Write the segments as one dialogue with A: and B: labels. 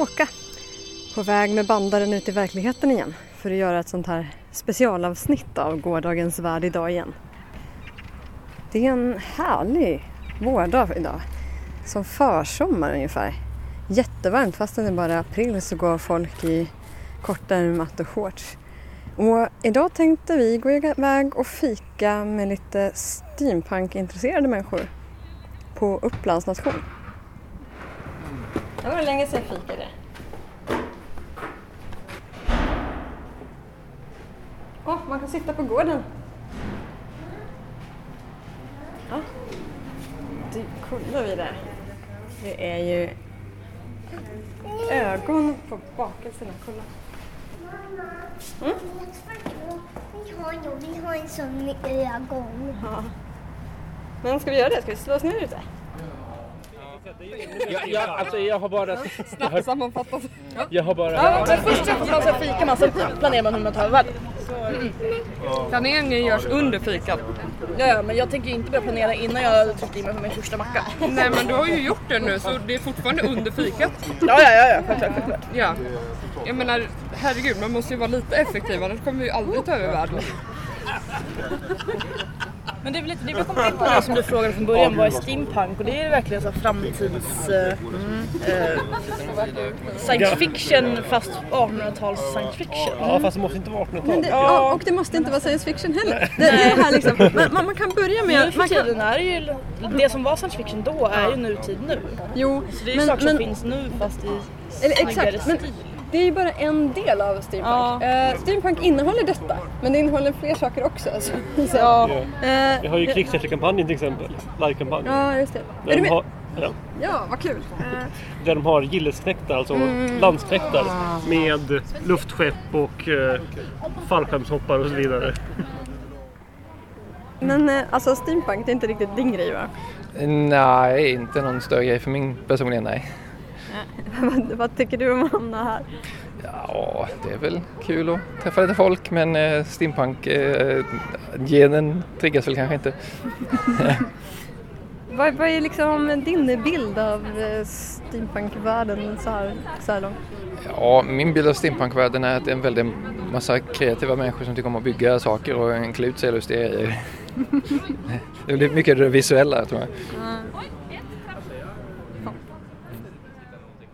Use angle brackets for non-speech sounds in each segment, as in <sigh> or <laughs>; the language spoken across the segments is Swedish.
A: åka. På väg med bandaren ut i verkligheten igen för att göra ett sånt här specialavsnitt av gårdagens värld idag igen. Det är en härlig vårdag idag. Som försommar ungefär. Jättevarmt fastän det bara är april så går folk i kortärmat och shorts. Och idag tänkte vi gå iväg och fika med lite steampunk-intresserade människor på Upplands nation. Det var länge sedan jag fikade. Åh, oh, man kan sitta på gården. Ja. Du, kollar vi där. Det är ju ögon på bakelserna. Kolla.
B: Mm? Vi har ju vi har en sån med ögon.
A: Ja. Men ska vi göra det? Ska vi slå oss ner ute?
C: Ja, ja, alltså jag har bara...
A: Snabbt sammanfattat.
C: Jag har bara...
D: Ja, men först träffar man sig fikar man, sen planerar man hur man tar världen.
A: Planeringen görs under fikat.
D: Ja, men jag tänker inte börja planera innan jag har tryckt i mig på min första macka.
A: Nej, men du har ju gjort det nu så det är fortfarande under fikat.
D: Ja, ja, ja, ja självklart, självklart.
A: Ja. Jag menar, herregud, man måste ju vara lite effektiv annars kommer vi ju aldrig ta över världen.
D: Men det är väl lite det vi kommer in på det som du frågade från början, vad är steampunk? Och det är verkligen så framtids... Eh, eh, science fiction fast 1800-tals science fiction.
C: Ja, fast det måste inte vara 1800-tal.
A: Ja, och det måste inte vara science fiction heller. Det är här liksom, <laughs> man, man kan börja
D: Nu
A: med...
D: för
A: Man kan,
D: tiden är det ju, det som var science fiction då är ju nutid nu.
A: jo,
D: Så det är ju
A: men,
D: saker som
A: men,
D: finns nu fast i
A: eller, exakt, men
D: stil.
A: Det är ju bara en del av steampunk. Eh, steampunk innehåller detta, men det innehåller fler saker också. <laughs> Så, så,
D: Ja.
A: eh,
C: Vi har ju krigshjältarkampanjen till exempel. Live-kampanjen.
A: Ja, just det.
C: Där
A: Är du med?
C: har, ja,
A: Ja, vad kul. Eh,
C: där de har gillesknektar, alltså
A: Mm.
C: landsknektar med luftskepp och eh, fallskärmshoppare och så vidare.
A: men alltså steampunk, det är inte riktigt din grej va?
E: Nej, inte någon större grej för min personligen, nej.
A: Vad, tycker du om att hamna här?
E: Ja, det är väl kul att träffa lite folk men eh, steampunk-genen triggas väl kanske inte. <laughs>
A: Vad, vad är liksom din bild av eh, steampunkvärlden så här, så här långt?
E: Ja, min bild av steampunkvärlden är att det är en väldig massa kreativa människor som tycker om att bygga saker och klä ut sig i lustiga <laughs> grejer. det blir mycket det visuella tror jag.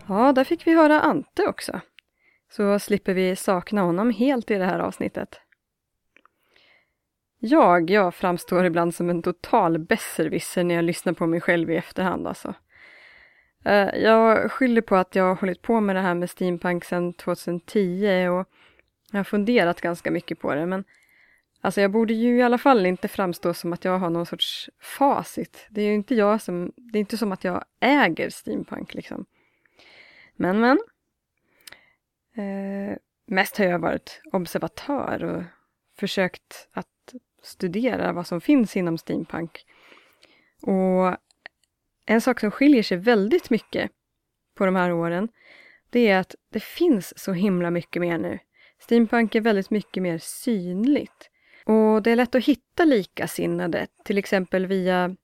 A: Ja, där fick vi höra Ante också. Så slipper vi sakna honom helt i det här avsnittet. Jag, jag framstår ibland som en total besserwisser när jag lyssnar på mig själv i efterhand alltså. Eh, jag skyller på att jag har hållit på med det här med steampunk sedan 2010 och jag har funderat ganska mycket på det men alltså jag borde ju i alla fall inte framstå som att jag har någon sorts facit. Det är ju inte jag som, det är inte som att jag äger steampunk liksom. Men, men. Eh, mest har jag varit observatör och försökt att studera vad som finns inom steampunk. Och en sak som skiljer sig väldigt mycket på de här åren, det är att det finns så himla mycket mer nu. Steampunk är väldigt mycket mer synligt. Och det är lätt att hitta likasinnade, till exempel via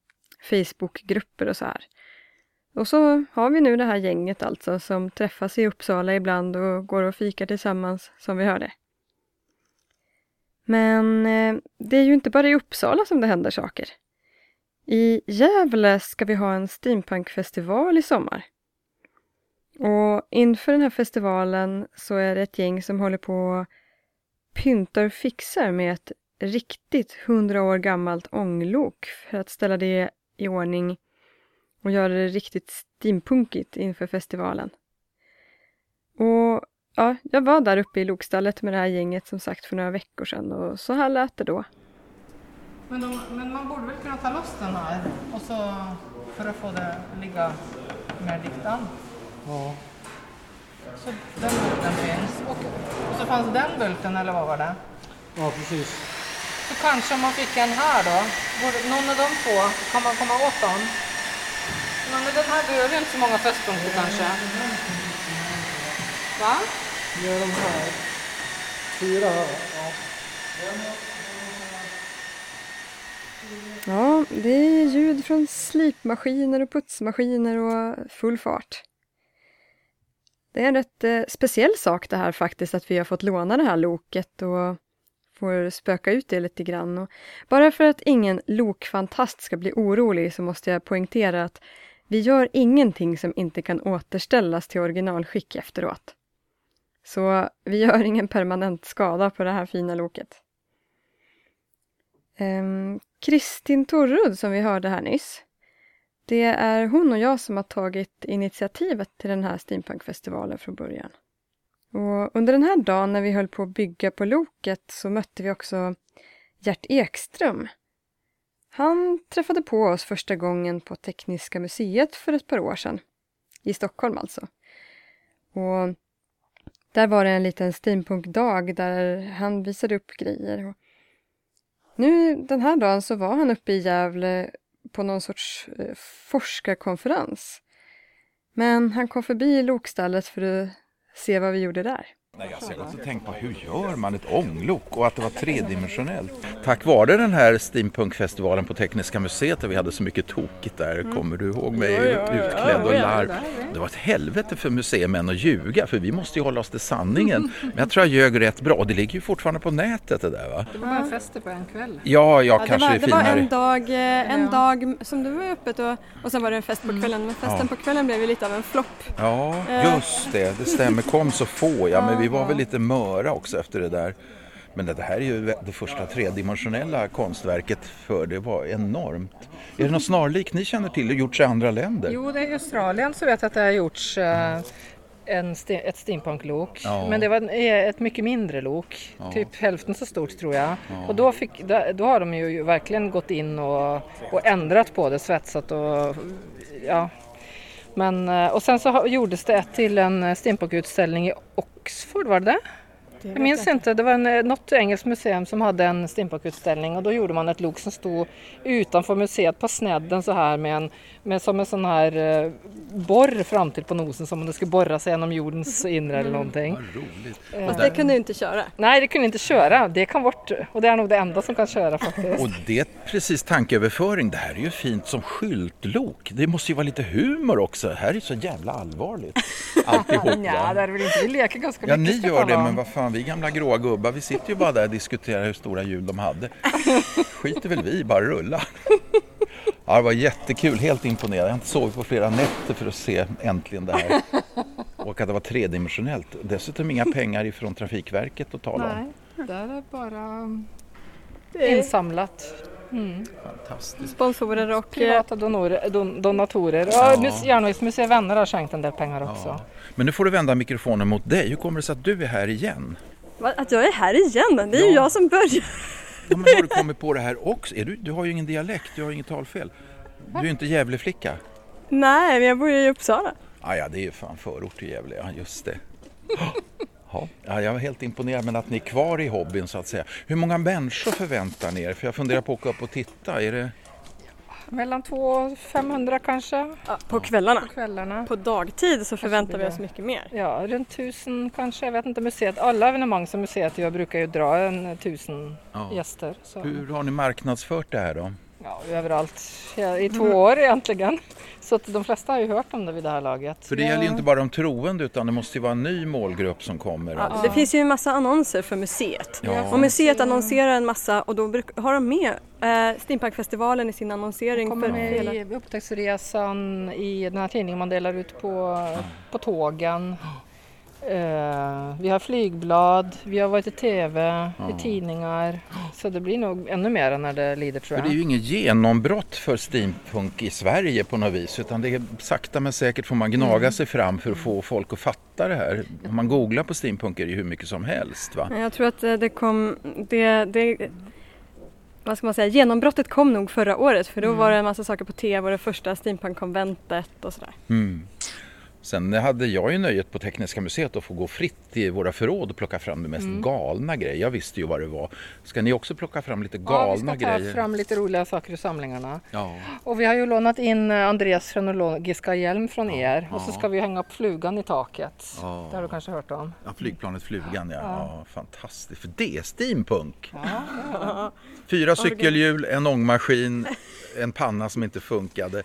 A: Facebookgrupper och så här. Och så har vi nu det här gänget alltså som träffas i Uppsala ibland och går och fikar tillsammans som vi hörde. Men eh, det är ju inte bara i Uppsala som det händer saker. I Gävle ska vi ha en steampunkfestival i sommar. Och inför den här festivalen så är det ett gäng som håller på och pyntar och fixar med ett riktigt hundra år gammalt ånglok för att ställa det i ordning och göra det riktigt steampunkigt inför festivalen. Och ja, jag var där uppe i lokstallet med det här gänget som sagt för några veckor sedan och så här lät det då.
F: Men, de, men man borde väl kunna ta loss den här och så för att få det ligga mer dikt an.
C: Ja.
F: Så den bulten finns. Och, och så fanns den bulten eller vad var det?
C: ja, precis.
F: Så kanske om man fick en här då, någon av de två, kan man komma åt dem? Men den här behöver ju inte så många fästpunkter kanske. Va?
C: Gör de här. Fyra här. Ja.
A: Ja, det är ljud från slipmaskiner och putsmaskiner och full fart. Det är en rätt eh, speciell sak det här faktiskt, att vi har fått låna det här loket och får spöka ut det lite grann. Och bara för att ingen lokfantast ska bli orolig så måste jag poängtera att vi gör ingenting som inte kan återställas till originalskick efteråt. Så vi gör ingen permanent skada på det här fina loket. Ehm, Kristin Torrud som vi hörde här nyss. Det är hon och jag som har tagit initiativet till den här steampunkfestivalen från början. Och under den här dagen när vi höll på att bygga på loket så mötte vi också Gert Ekström. Han träffade på oss första gången på Tekniska museet för ett par år sedan. I Stockholm alltså. Och där var det en liten steampunkdag där han visade upp grejer. Och nu den här dagen så var han uppe i Gävle på någon sorts eh, forskarkonferens. Men han kom förbi lokstallet för att se vad vi gjorde där.
G: Nej, alltså jag har gått och tänkt på hur gör man ett ånglok och att det var tredimensionellt. Tack vare den här steampunkfestivalen på Tekniska museet där vi hade så mycket tokigt där, kommer du ihåg mig utklädd och larv. Det var ett helvete för museimän att ljuga för vi måste ju hålla oss till sanningen. <laughs> Men jag tror jag ljög rätt bra. Det ligger ju fortfarande på nätet det där va?
F: Det var bara fester på en kväll.
G: Ja, jag
H: Ja, det,
G: kanske
H: var,
G: är
H: det var en dag, eh, en dag som det var öppet och, och sen var det en fest på kvällen. Men festen
G: Ja.
H: på kvällen blev ju lite av en flopp.
G: Ja,
H: Eh.
G: just det. Det stämmer. Kom så få, ja. Men vi var väl lite möra också efter det där. Men det här är ju det första tredimensionella konstverket för det var enormt. Är det något snarlikt ni känner till och gjorts i andra länder?
F: Jo, det är i Australien så vet jag att det har gjorts eh, en ett steampunklok.
G: Ja.
F: Men det var eh, ett mycket mindre lok,
G: Ja.
F: typ hälften så stort tror jag. Och då, fick, då, har de ju verkligen gått in och, och ändrat på det, svetsat och ja. Men, eh, och sen så gjordes det ett till en steampunkutställning i Oxford, var det det? Jag minns inte, det var en, eh, något engelskt museum som hade en steampunkutställning och då gjorde man ett lok som stod utanför museet på snedden så här med, en, med som en sån här eh, borr fram till på nosen som om det skulle borra sig genom jordens inre eller någonting.
G: Vad roligt.
H: Fast det kunde ju inte köra.
F: Nej, det kunde inte köra, det kan bort och det är nog det enda som kan köra <laughs> faktiskt.
G: Och det är precis tankeöverföring. Det här är ju fint som skyltlok. Det måste ju vara lite humor också. Det här är så jävla allvarligt. <laughs> Alltihop.
F: Ja, det är väl inte, vi leker ganska
G: Ja,
F: mycket.
G: ni
F: ska
G: gör det, men vad fan, vi gamla gråa gubbar, vi sitter ju bara där och diskuterar hur stora hjul de hade. Skiter väl vi bara rulla. Ja, det var jättekul, helt imponerad. Jag har inte sovit på flera nätter för att se äntligen det här. Och att det var tredimensionellt. Dessutom inga pengar ifrån Trafikverket att tala om.
F: Nej, det är bara insamlat. Mm.
G: Fantastiskt.
H: sponsorer och...
F: Privata donorer, don, donatorer. Ja,
G: ja.
F: Järnvägsmuseet Vänner har skänkt en del pengar också.
G: Ja. Men nu får du vända mikrofonen mot dig. Hur kommer det sig att du är här igen?
H: Va, Att jag är här igen? Det är ju
G: Ja.
H: jag som börjar.
G: Ja, men har du kommit på det här också? Är du, du har ju ingen dialekt, du har inget talfel. Du är ju inte Gävleflicka.
H: Nej, men jag bor ju i Uppsala.
G: Ah, ja, det är ju fan förort till Gävle, ja just det. Ja, ja, jag var helt imponerad men att ni är kvar i hobbyn så att säga. Hur många människor förväntar ni er? För jag funderar på att åka upp och titta. Är det...
F: Mellan 200 och 500 kanske
H: Ja, på kvällarna.
F: på kvällarna.
H: På dagtid så förväntar
F: blir
H: vi oss mycket mer.
F: Ja, runt tusen kanske. Jag vet inte, museet. Alla evenemang som museet gör brukar ju dra en tusen
G: Ja.
F: gäster. Så.
G: Hur har ni marknadsfört det här då?
F: Ja, överallt. I två år egentligen. Så att de flesta har ju hört om det vid det här laget.
G: För det gäller ju inte bara de troende utan det måste ju vara en ny målgrupp som kommer.
H: Ja,
G: Alltså.
H: det finns ju en massa annonser för museet.
G: Ja.
H: Och museet annonserar en massa och då har de med eh, Steampunkfestivalen i sin annonsering.
F: kommer
H: för
F: med
H: hela...
F: i upptäcktsresan i den här tidningen man delar ut på, på tågen. Eh, vi har flygblad, vi har varit i TV, i tidningar. Så det blir nog ännu mer när det lider tror
G: För
F: jag.
G: det är ju inget genombrott för steampunk i Sverige på något vis utan det är sakta men säkert får man gnaga sig fram för att få folk att fatta det här. Om man googlar på steampunk är det ju hur mycket som helst. Va?
H: Jag tror att eh, det kom, det, det, vad ska man säga, genombrottet kom nog förra året för då var det en massa saker på TV och det första steampunkkonventet och sådär.
G: Mm. Sen hade jag ju nöjet på Tekniska museet att få gå fritt i våra förråd och plocka fram de mest galna grejer. Jag visste ju vad det var. Ska ni också plocka fram lite
F: Ja,
G: galna
F: vi ska ta
G: grejer?
F: fram lite roliga saker ur samlingarna.
G: Ja.
F: Och vi har ju lånat in eh, Andreas frenologiska hjälm från er och så
G: ja.
F: ska vi hänga upp flugan i taket.
G: Ja.
F: Det har du kanske hört om?
G: Ja, flygplanet Flugan, ja. ja. Fantastiskt, för det är steampunk. Fyra cykelhjul, en ångmaskin, <laughs> en panna som inte funkade.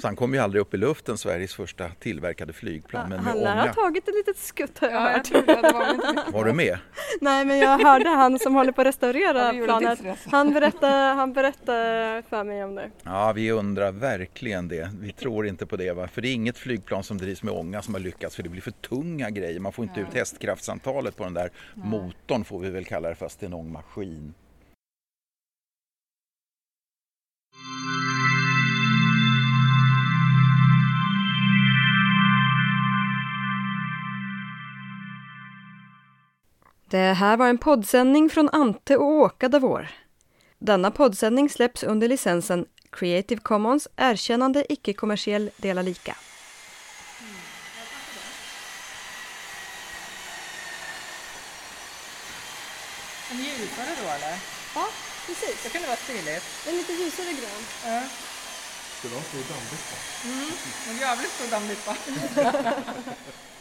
G: Så han kom ju aldrig upp i luften, Sveriges första tillverkade flygplan. Men
H: Han lär ha tagit ett litet skutt har jag
F: Ja, jag
H: hört.
F: var
G: du med?
H: Nej men jag hörde han som håller på att
F: Ja,
H: restaurera
F: gjorde
H: planet. Han berättade, han berättade för mig om det.
G: Ja, vi undrar verkligen det. Vi tror inte på det. Va? För det är inget flygplan som drivs med ånga som har lyckats för det blir för tunga grejer. Man får inte ut hästkraftsantalet på den där motorn får vi väl kalla det fast det är en ångmaskin.
A: Det här var en poddsändning från Ante och Åka Davor. Denna poddsändning släpps under licensen Creative Commons erkännande icke-kommersiell dela lika.
F: En ljusare då eller?
H: Ja, precis.
F: Det kunde vara stiligt.
H: En lite ljusare grön.
F: Ja. Skulle ha stor dammbytta? Mm, en jävligt stor dammbytta. <laughs>